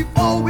before we